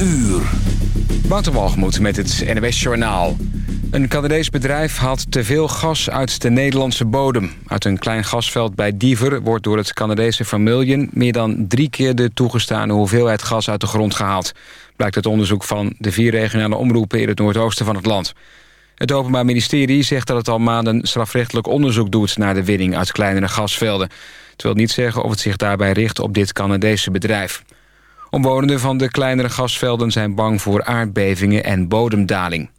uur. Wouter met het NWS Journaal. Een Canadees bedrijf haalt te veel gas uit de Nederlandse bodem. Uit een klein gasveld bij Diever wordt door het Canadese Vermilion... meer dan drie keer de toegestane hoeveelheid gas uit de grond gehaald. Blijkt uit onderzoek van de vier regionale omroepen... in het noordoosten van het land. Het Openbaar Ministerie zegt dat het al maanden strafrechtelijk onderzoek doet... naar de winning uit kleinere gasvelden. Het wil niet zeggen of het zich daarbij richt op dit Canadese bedrijf. Omwonenden van de kleinere gasvelden zijn bang voor aardbevingen en bodemdaling.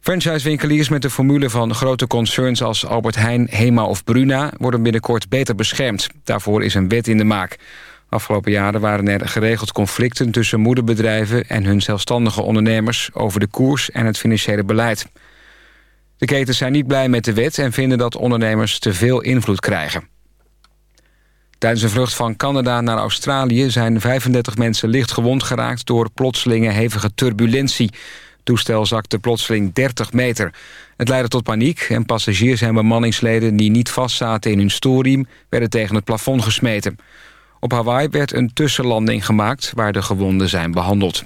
Franchisewinkeliers met de formule van grote concerns als Albert Heijn, Hema of Bruna worden binnenkort beter beschermd. Daarvoor is een wet in de maak. Afgelopen jaren waren er geregeld conflicten tussen moederbedrijven en hun zelfstandige ondernemers over de koers en het financiële beleid. De ketens zijn niet blij met de wet en vinden dat ondernemers te veel invloed krijgen. Tijdens een vlucht van Canada naar Australië zijn 35 mensen licht gewond geraakt door plotselinge hevige turbulentie. Het toestel zakte plotseling 30 meter. Het leidde tot paniek en passagiers en bemanningsleden die niet vastzaten in hun stoelriem werden tegen het plafond gesmeten. Op Hawaii werd een tussenlanding gemaakt waar de gewonden zijn behandeld.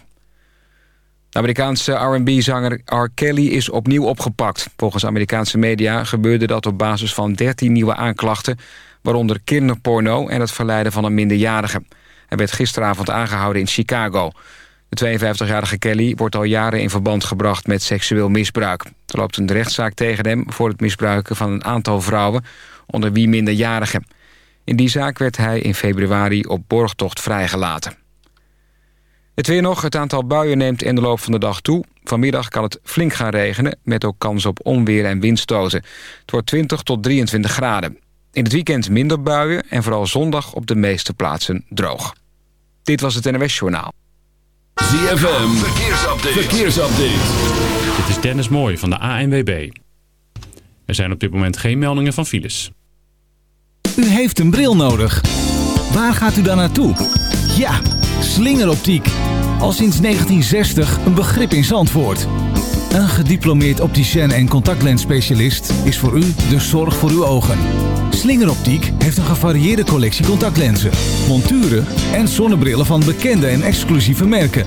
De Amerikaanse R&B-zanger R. Kelly is opnieuw opgepakt. Volgens Amerikaanse media gebeurde dat op basis van 13 nieuwe aanklachten... waaronder kinderporno en het verleiden van een minderjarige. Hij werd gisteravond aangehouden in Chicago. De 52-jarige Kelly wordt al jaren in verband gebracht met seksueel misbruik. Er loopt een rechtszaak tegen hem voor het misbruiken van een aantal vrouwen... onder wie minderjarigen. In die zaak werd hij in februari op borgtocht vrijgelaten. Het weer nog. Het aantal buien neemt in de loop van de dag toe. Vanmiddag kan het flink gaan regenen, met ook kans op onweer en windstoten. Het wordt 20 tot 23 graden. In het weekend minder buien en vooral zondag op de meeste plaatsen droog. Dit was het NWS Journaal. ZFM, verkeersupdate. verkeersupdate. Dit is Dennis Mooij van de ANWB. Er zijn op dit moment geen meldingen van files. U heeft een bril nodig. Waar gaat u dan naartoe? Ja, slingeroptiek. Al sinds 1960 een begrip in Zandvoort. Een gediplomeerd opticien en contactlensspecialist is voor u de zorg voor uw ogen. Slingeroptiek heeft een gevarieerde collectie contactlenzen, monturen en zonnebrillen van bekende en exclusieve merken.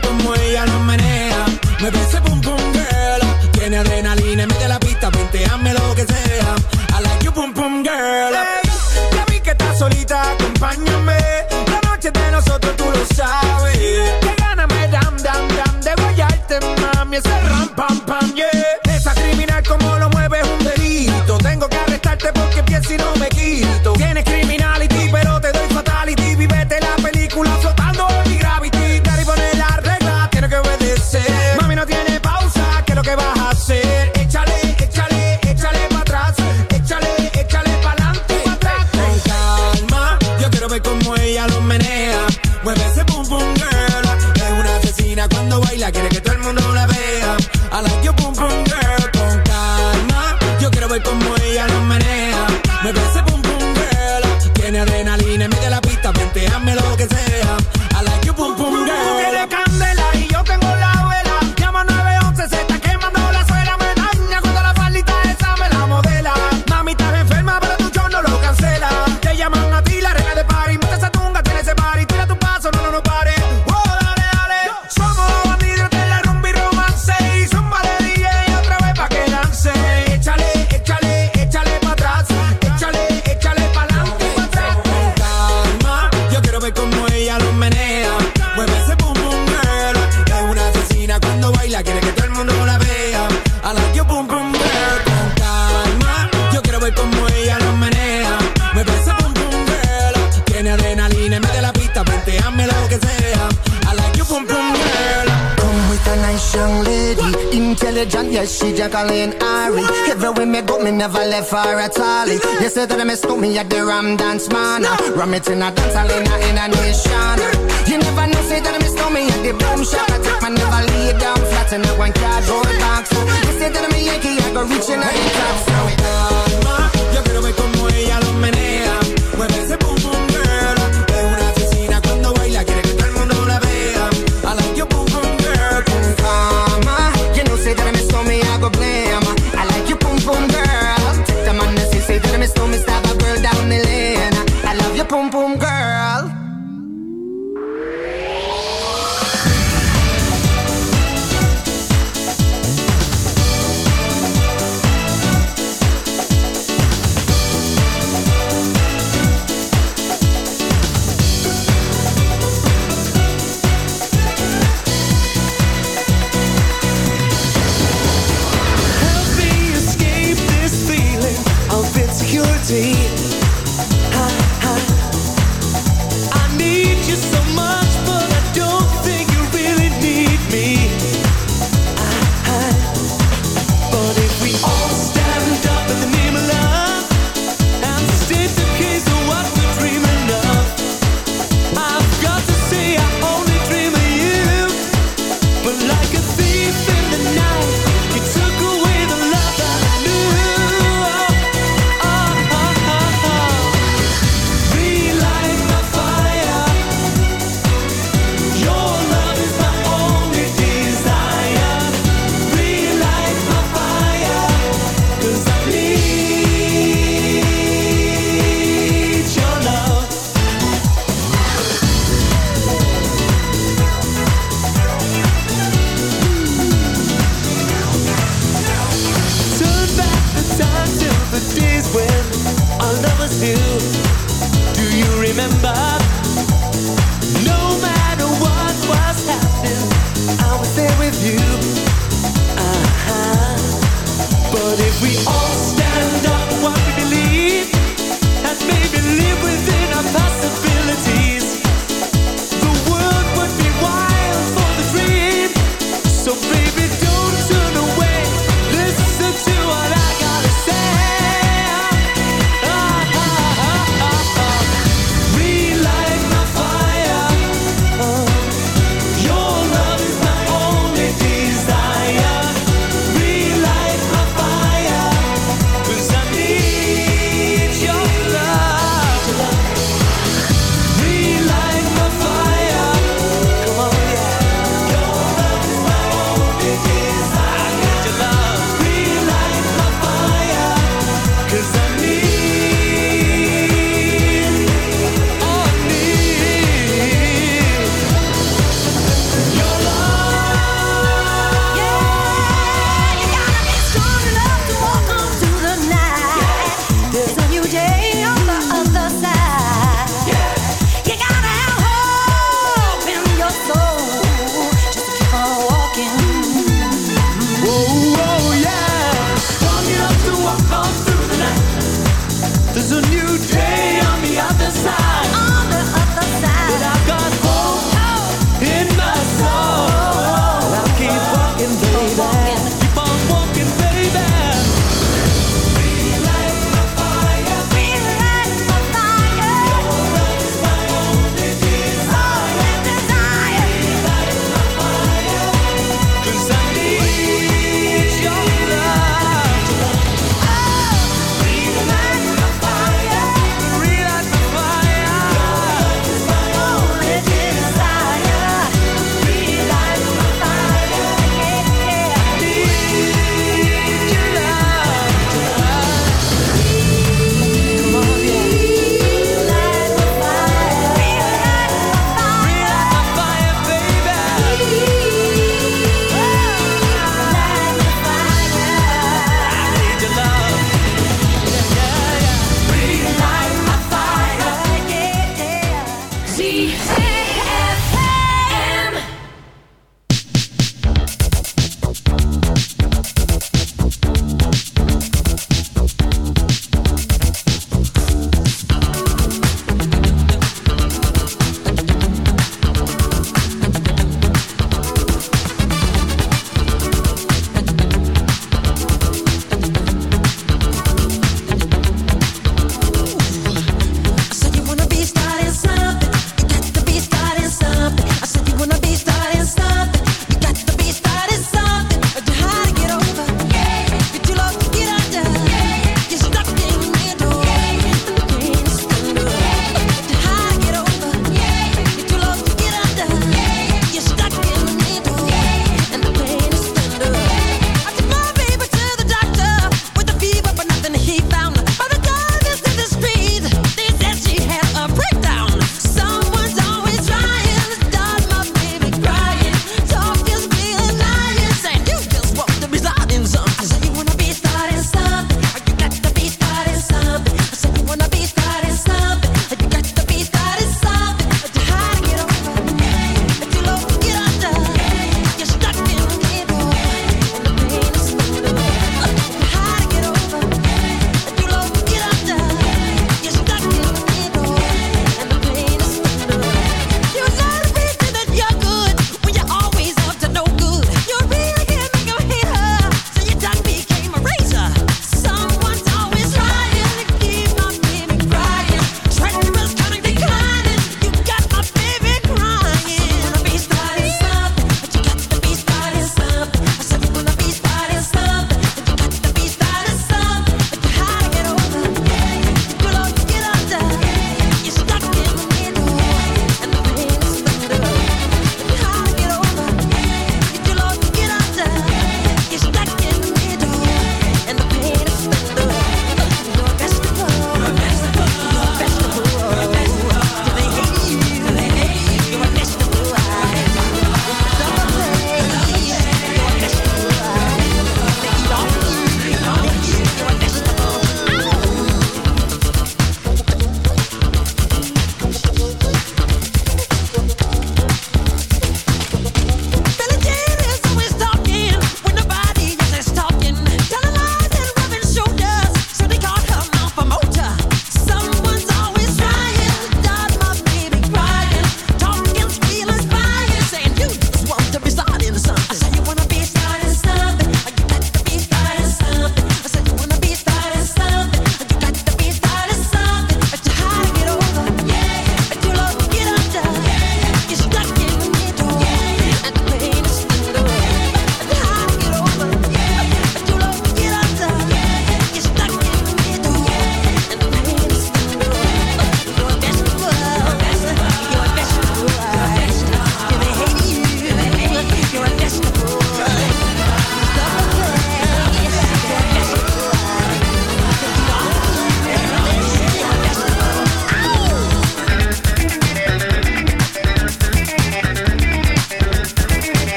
Cómo ella lo menea. Mueve ese boom boom girl. Tiene adrenalina, mete la pista, hazme lo que sea. I like your boom boom girl. ya vi que estás solita, acompáñame de nosotros tú lo sabes. Que gana me dam, dam, dam de guayarte, mami. Ese ram, pam, pam, yeah. Esa criminal como lo mueve es un delito. Tengo que arrestarte porque pienso y no me quito. Tienes criminality, she Jacqueline Ari. Everywhere me go, me never left her at all. You say that me stole me at the Ram Dance Man. Ram it in a dance hall in a, in a nation. You never know, say that me stole me at the Boom Shop. I take my never lay down flat in a one cardboard box. You say that me Yankee, I go reaching out the top. So it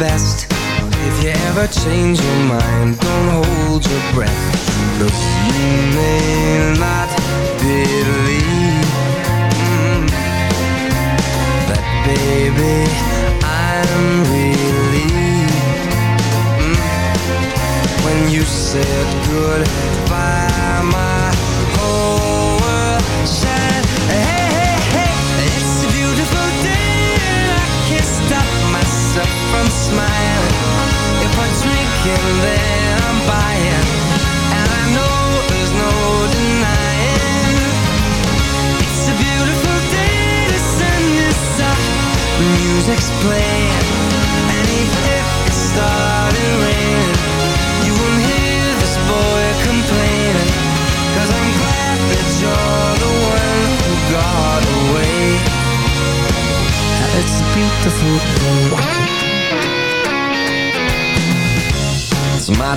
best. If you ever change your mind, don't hold your breath. Look, you may not believe mm, baby, I'm relieved mm, when you said goodbye. My whole world shined. Hey, And I know there's no denying. It's a beautiful day, the sun is up, music's playing,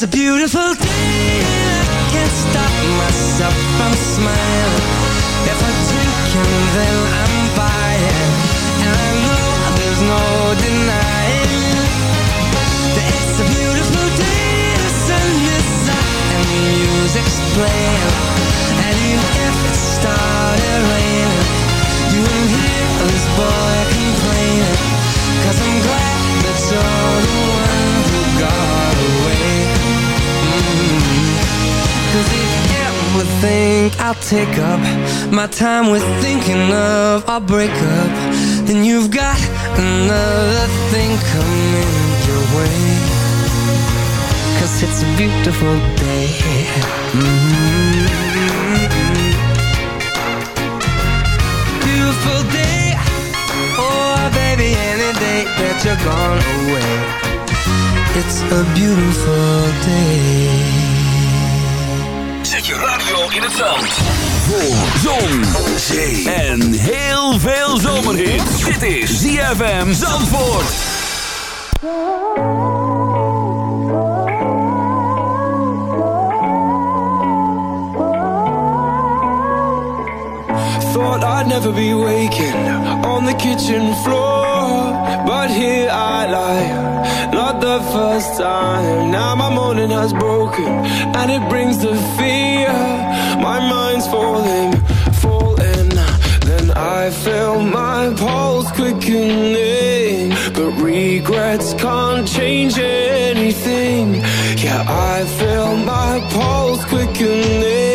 It's a beautiful day. and I can't stop myself from smiling. If I drink and then I'm buying, and I know there's no denying that it's a beautiful day. The sun is up and the music's playing. Think I'll take up My time with thinking of. Our breakup Then you've got another thing coming your way. Cause it's a beautiful day zon, zee en heel veel zomerhit. Dit is ZFM Zandvoort. Thought I'd never be waking on the kitchen floor But here I lie, not the first time Now my morning has broken and it brings the fear My mind's falling, I feel my pulse quickening But regrets can't change anything. Yeah, I feel my pulse quickening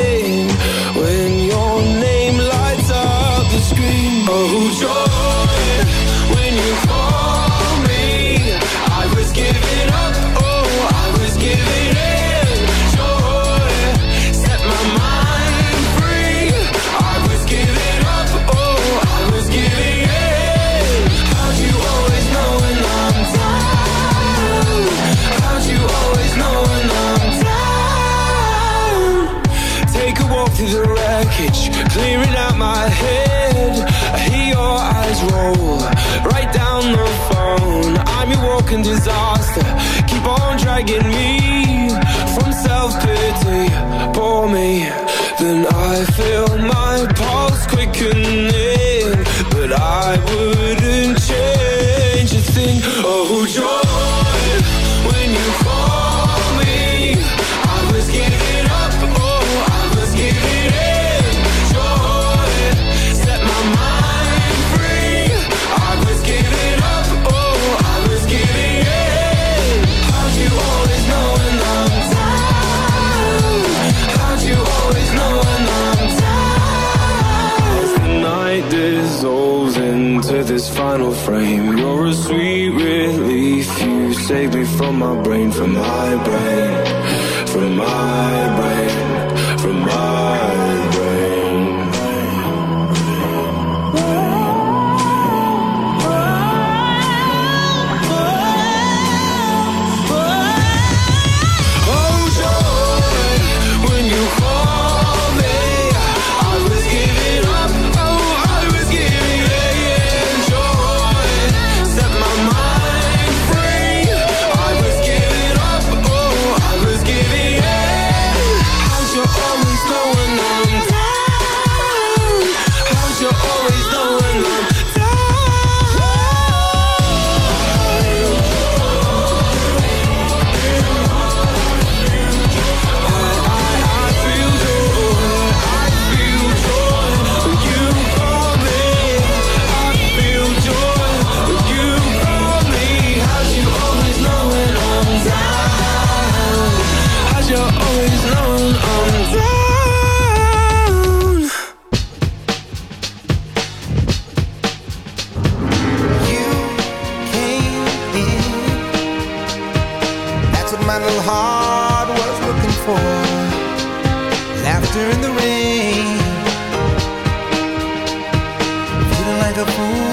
Walking disaster. Keep on dragging me from self pity. Pour me, then I feel my pulse quickening, but I wouldn't brain from laughter in the rain. Feeling like a fool.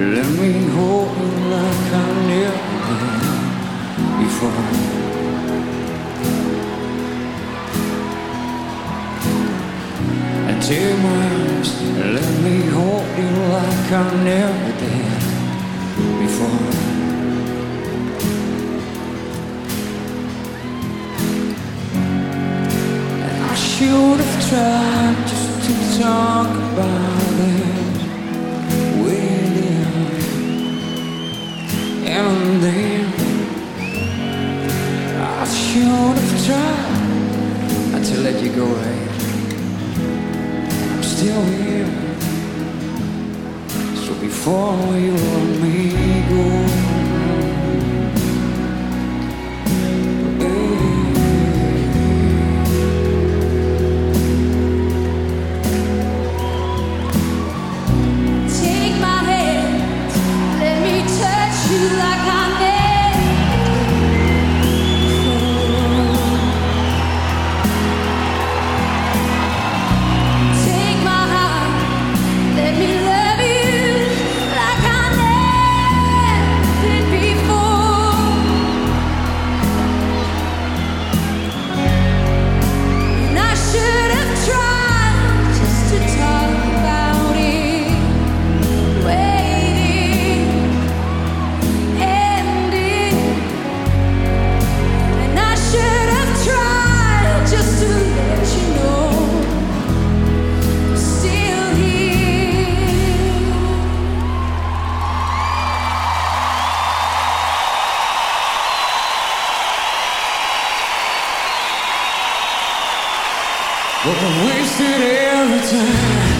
Let me hold you like I never before. I tear my arms, let me hold you like I never did before. And I should have tried just to talk about it. there I should have tried. Not to let you go away I'm still here. So before you let me go We wasted every time.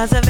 was a